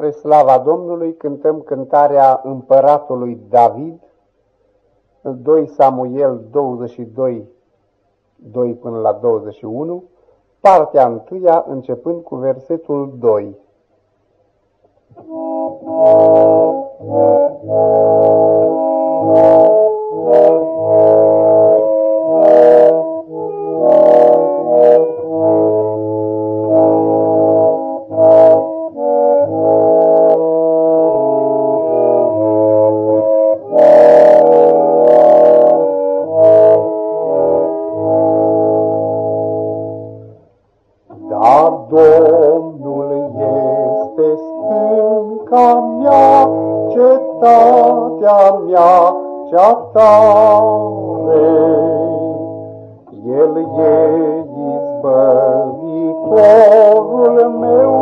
Spre slava Domnului cântăm cântarea împăratului David, 2 Samuel 22, 2 până la 21, partea întâia începând cu versetul 2. Domnul este stânca mea, cetatea mea cea tare. El e izbăvitorul meu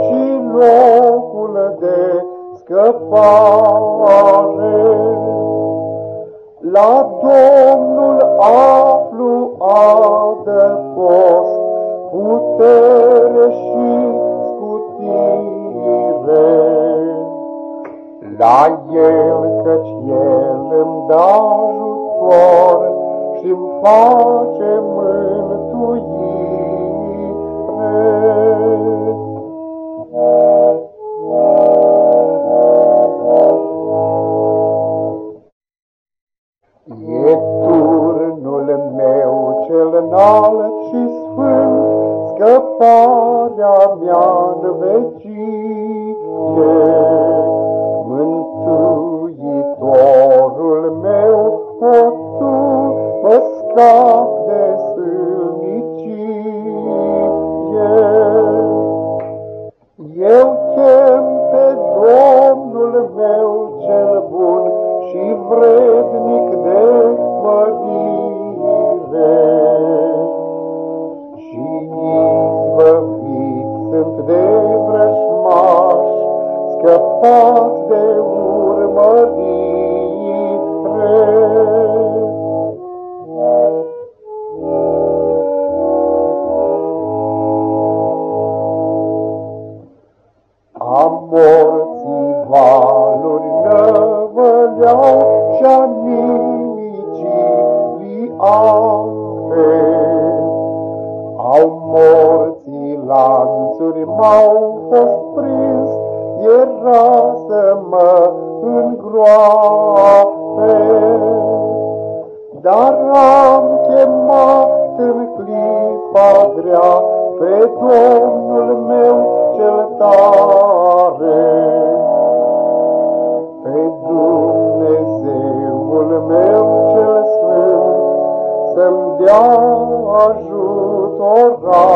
și locul de scăpare. La Domnul aflu adăpost, putere și scutire. La El, căci El îmi dă ajutor și-mi face mântuire. E turnul meu cel înalt și sfânt, scăparea mea-n vecie. Scăpat de urmărire. A morții valuri năvăleau și-a nimicii ape. Au morții lanțuri m-au fost prins, era să mă îngroape. Dar am chemat în clipa grea pe Domnul meu cel tare. Pe Dumnezeul meu cel sfânt să-mi dea ajutorare.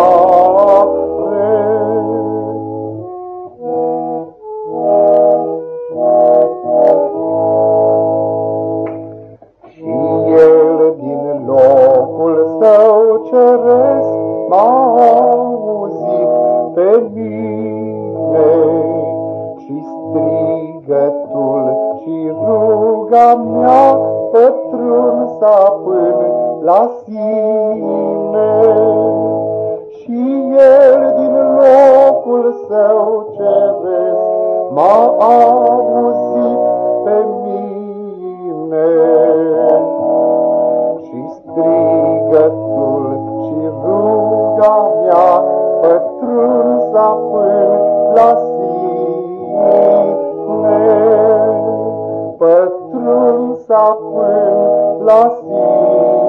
M-a auzit pe mine și strigătul și ruga mea pătrunsa până la sine. Și el din locul său ceresc m-a auzit pătrunsa până la sine, pătrunsa până la sine.